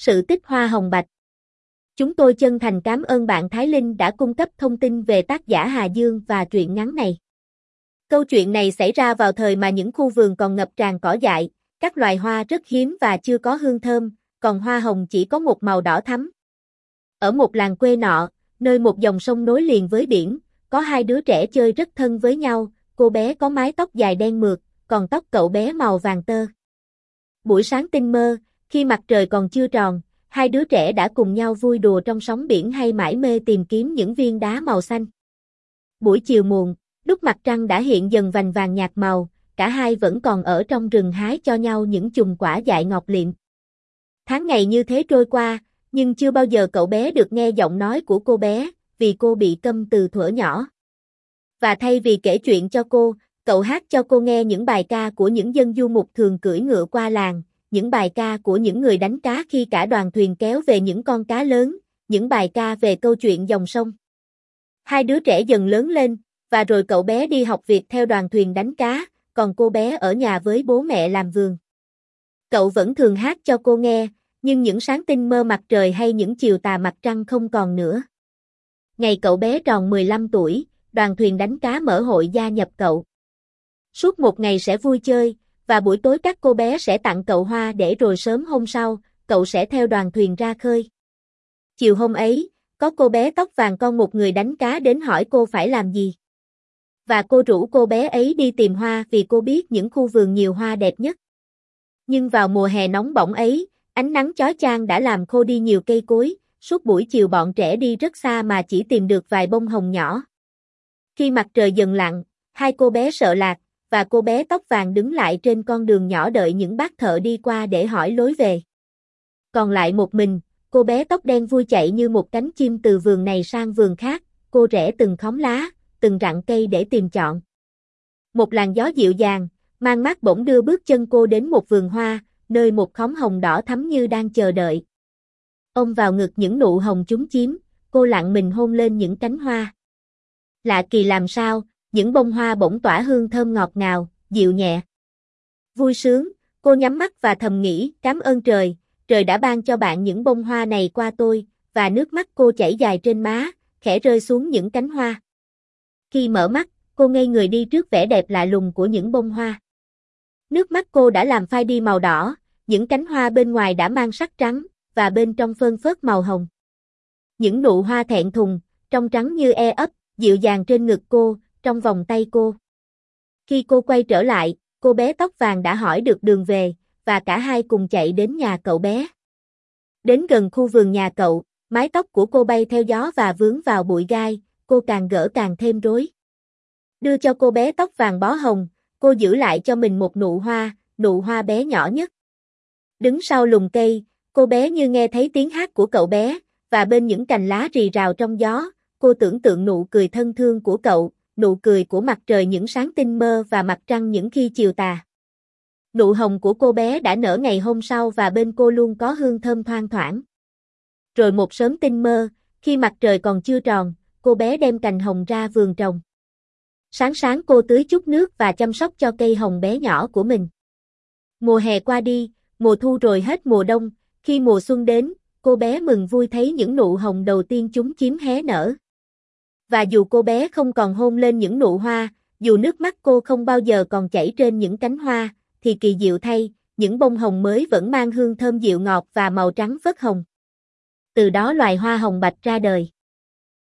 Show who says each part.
Speaker 1: sự tích hoa hồng bạch. Chúng tôi chân thành cảm ơn bạn Thái Linh đã cung cấp thông tin về tác giả Hà Dương và truyện ngắn này. Câu chuyện này xảy ra vào thời mà những khu vườn còn ngập tràn cỏ dại, các loài hoa rất hiếm và chưa có hương thơm, còn hoa hồng chỉ có một màu đỏ thắm. Ở một làng quê nọ, nơi một dòng sông nối liền với biển, có hai đứa trẻ chơi rất thân với nhau, cô bé có mái tóc dài đen mượt, còn tóc cậu bé màu vàng tơ. Buổi sáng tinh mơ, khi mặt trời còn chưa tròn, hai đứa trẻ đã cùng nhau vui đùa trong sóng biển hay mãi mê tìm kiếm những viên đá màu xanh. Buổi chiều muộn, lúc mặt trăng đã hiện dần vành vàng nhạt màu, cả hai vẫn còn ở trong rừng hái cho nhau những chùm quả dại ngọt liệm. Tháng ngày như thế trôi qua, nhưng chưa bao giờ cậu bé được nghe giọng nói của cô bé, vì cô bị câm từ thuở nhỏ. Và thay vì kể chuyện cho cô, cậu hát cho cô nghe những bài ca của những dân du mục thường cưỡi ngựa qua làng, những bài ca của những người đánh cá khi cả đoàn thuyền kéo về những con cá lớn, những bài ca về câu chuyện dòng sông. Hai đứa trẻ dần lớn lên, và rồi cậu bé đi học việc theo đoàn thuyền đánh cá, còn cô bé ở nhà với bố mẹ làm vườn. Cậu vẫn thường hát cho cô nghe, nhưng những sáng tinh mơ mặt trời hay những chiều tà mặt trăng không còn nữa. Ngày cậu bé tròn 15 tuổi, đoàn thuyền đánh cá mở hội gia nhập cậu. Suốt một ngày sẽ vui chơi, và buổi tối các cô bé sẽ tặng cậu hoa để rồi sớm hôm sau, cậu sẽ theo đoàn thuyền ra khơi. Chiều hôm ấy, có cô bé tóc vàng con một người đánh cá đến hỏi cô phải làm gì. Và cô rủ cô bé ấy đi tìm hoa vì cô biết những khu vườn nhiều hoa đẹp nhất. Nhưng vào mùa hè nóng bỏng ấy, ánh nắng chói chang đã làm khô đi nhiều cây cối, suốt buổi chiều bọn trẻ đi rất xa mà chỉ tìm được vài bông hồng nhỏ. Khi mặt trời dần lặn, hai cô bé sợ lạc, và cô bé tóc vàng đứng lại trên con đường nhỏ đợi những bác thợ đi qua để hỏi lối về. Còn lại một mình, cô bé tóc đen vui chạy như một cánh chim từ vườn này sang vườn khác, cô rẽ từng khóm lá, từng rặng cây để tìm chọn. Một làn gió dịu dàng, mang mát bỗng đưa bước chân cô đến một vườn hoa, nơi một khóm hồng đỏ thắm như đang chờ đợi. Ông vào ngực những nụ hồng chúng chiếm, cô lặng mình hôn lên những cánh hoa. Lạ kỳ làm sao, những bông hoa bỗng tỏa hương thơm ngọt ngào, dịu nhẹ. Vui sướng, cô nhắm mắt và thầm nghĩ, cảm ơn trời, trời đã ban cho bạn những bông hoa này qua tôi, và nước mắt cô chảy dài trên má, khẽ rơi xuống những cánh hoa. Khi mở mắt, cô ngây người đi trước vẻ đẹp lạ lùng của những bông hoa. Nước mắt cô đã làm phai đi màu đỏ, những cánh hoa bên ngoài đã mang sắc trắng, và bên trong phơn phớt màu hồng. Những nụ hoa thẹn thùng, trong trắng như e ấp, dịu dàng trên ngực cô, trong vòng tay cô. Khi cô quay trở lại, cô bé tóc vàng đã hỏi được đường về, và cả hai cùng chạy đến nhà cậu bé. Đến gần khu vườn nhà cậu, mái tóc của cô bay theo gió và vướng vào bụi gai, cô càng gỡ càng thêm rối. Đưa cho cô bé tóc vàng bó hồng, cô giữ lại cho mình một nụ hoa, nụ hoa bé nhỏ nhất. Đứng sau lùm cây, cô bé như nghe thấy tiếng hát của cậu bé, và bên những cành lá rì rào trong gió, cô tưởng tượng nụ cười thân thương của cậu, nụ cười của mặt trời những sáng tinh mơ và mặt trăng những khi chiều tà. Nụ hồng của cô bé đã nở ngày hôm sau và bên cô luôn có hương thơm thoang thoảng. Rồi một sớm tinh mơ, khi mặt trời còn chưa tròn, cô bé đem cành hồng ra vườn trồng. Sáng sáng cô tưới chút nước và chăm sóc cho cây hồng bé nhỏ của mình. Mùa hè qua đi, mùa thu rồi hết mùa đông, khi mùa xuân đến, cô bé mừng vui thấy những nụ hồng đầu tiên chúng chiếm hé nở. Và dù cô bé không còn hôn lên những nụ hoa, dù nước mắt cô không bao giờ còn chảy trên những cánh hoa, thì kỳ diệu thay, những bông hồng mới vẫn mang hương thơm dịu ngọt và màu trắng phớt hồng. Từ đó loài hoa hồng bạch ra đời.